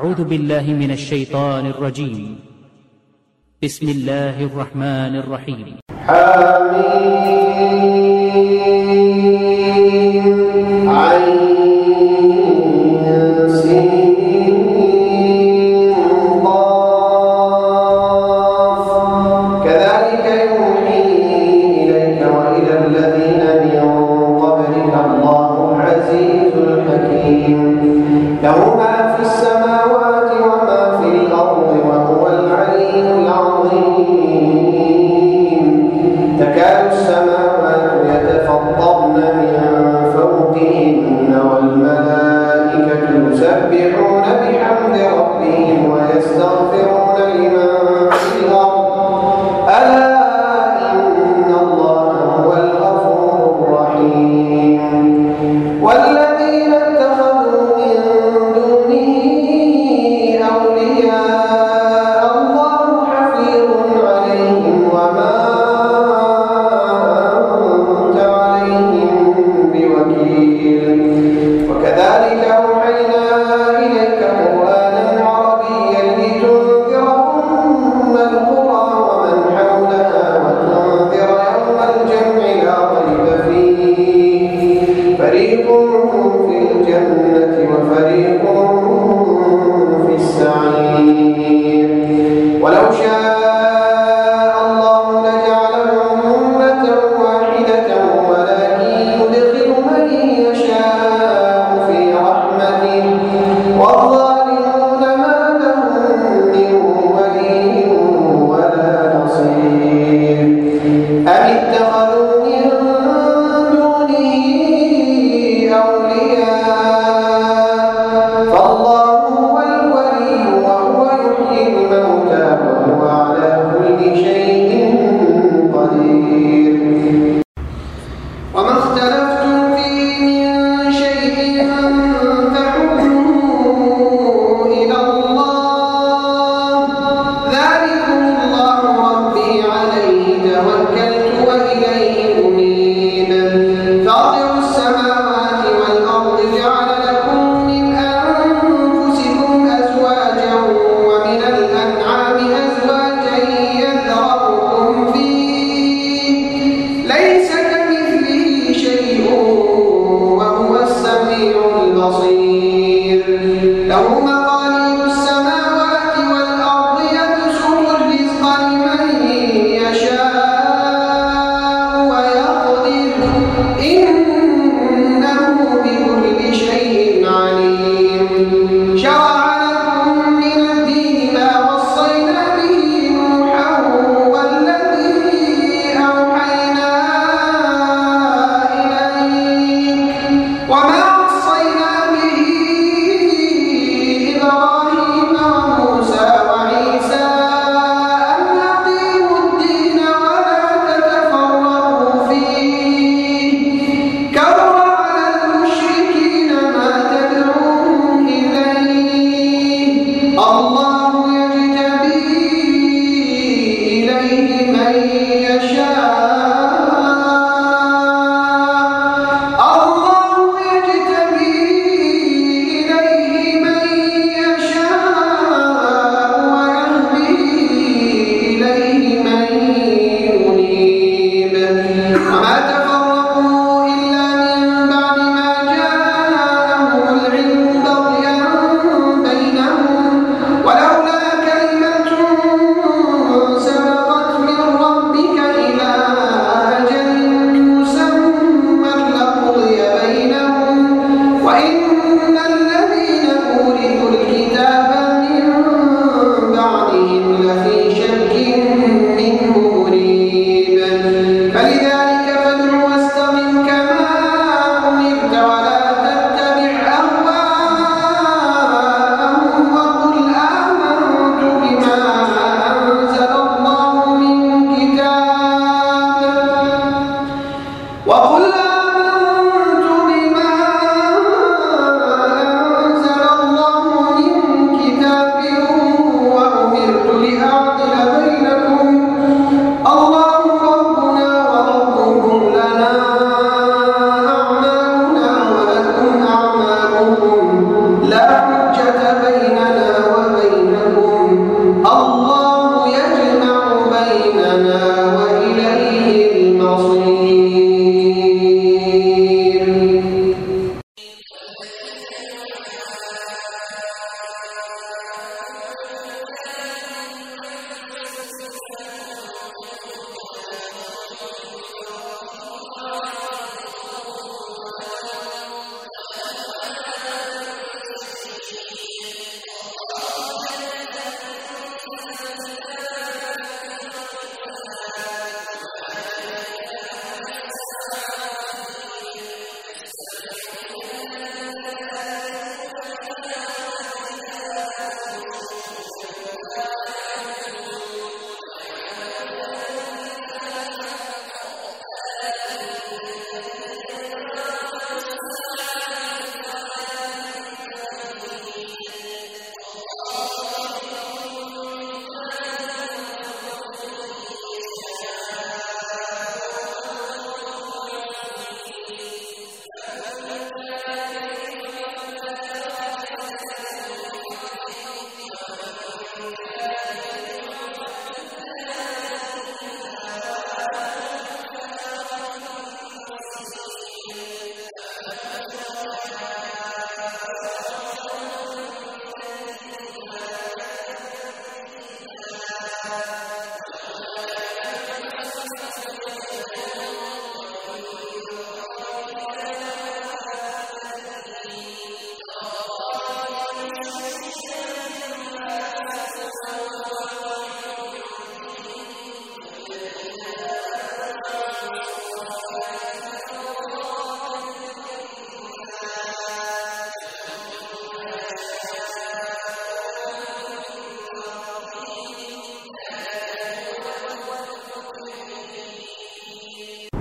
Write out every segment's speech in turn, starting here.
أعوذ بالله من الشيطان الرجيم. بسم الله الرحمن الرحيم. حميم. 我们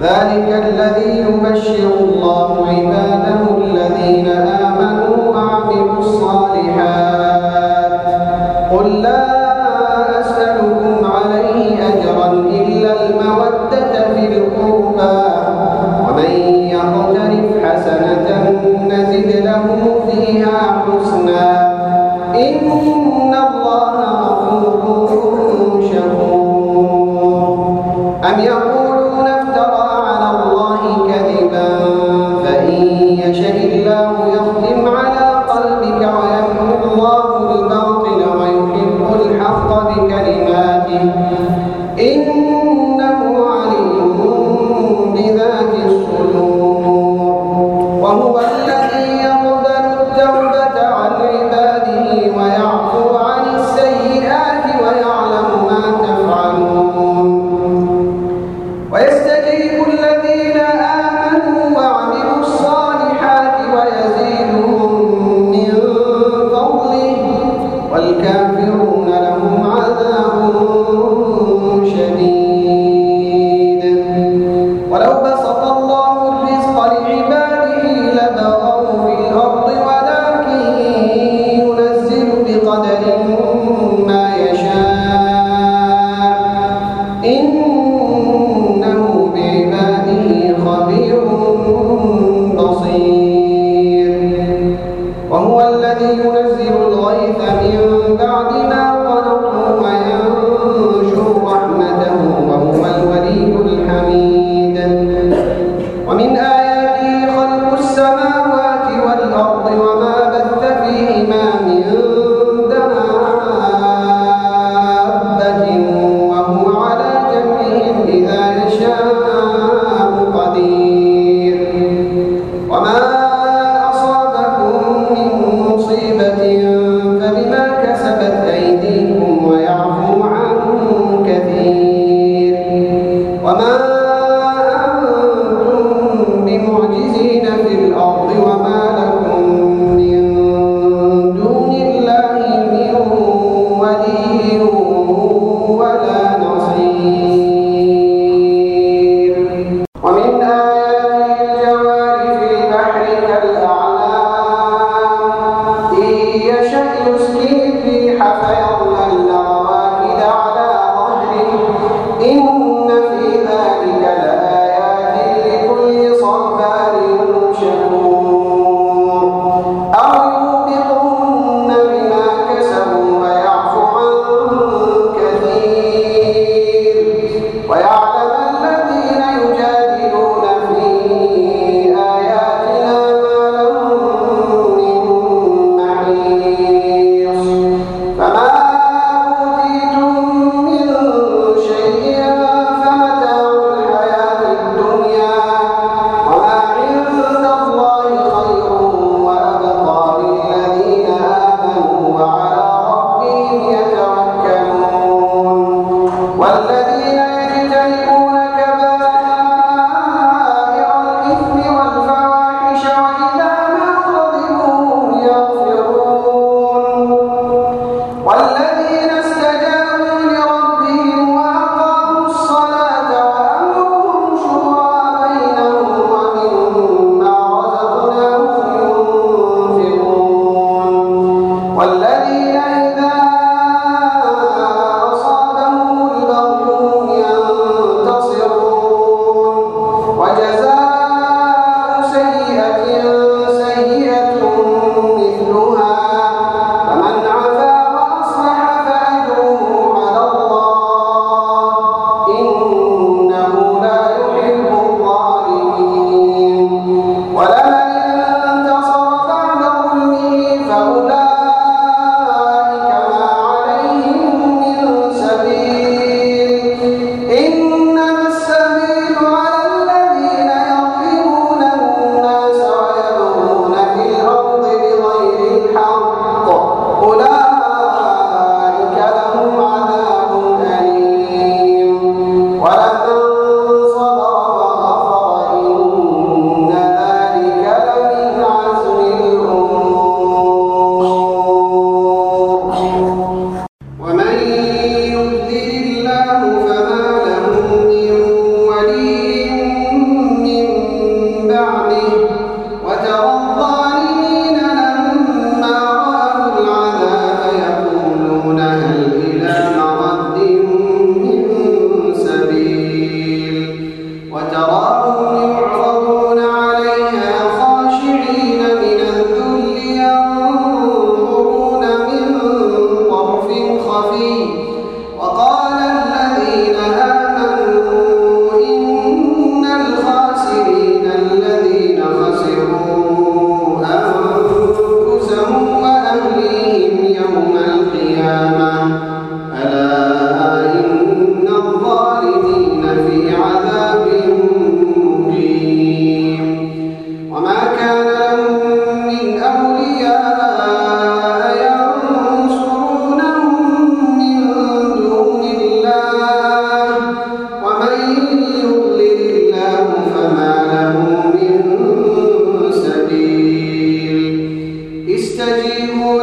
ذلك الذي يبشر الله عباده الذين آمنوا وعملوا الصالحات. قل لا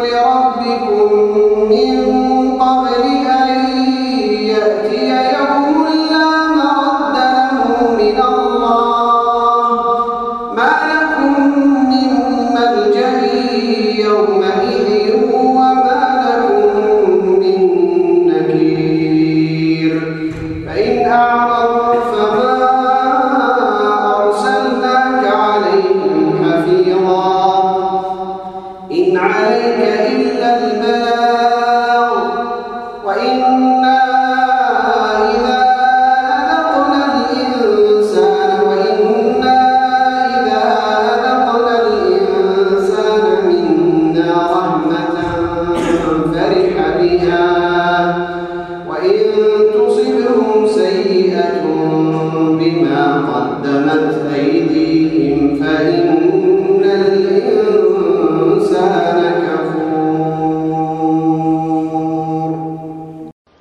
لربكم من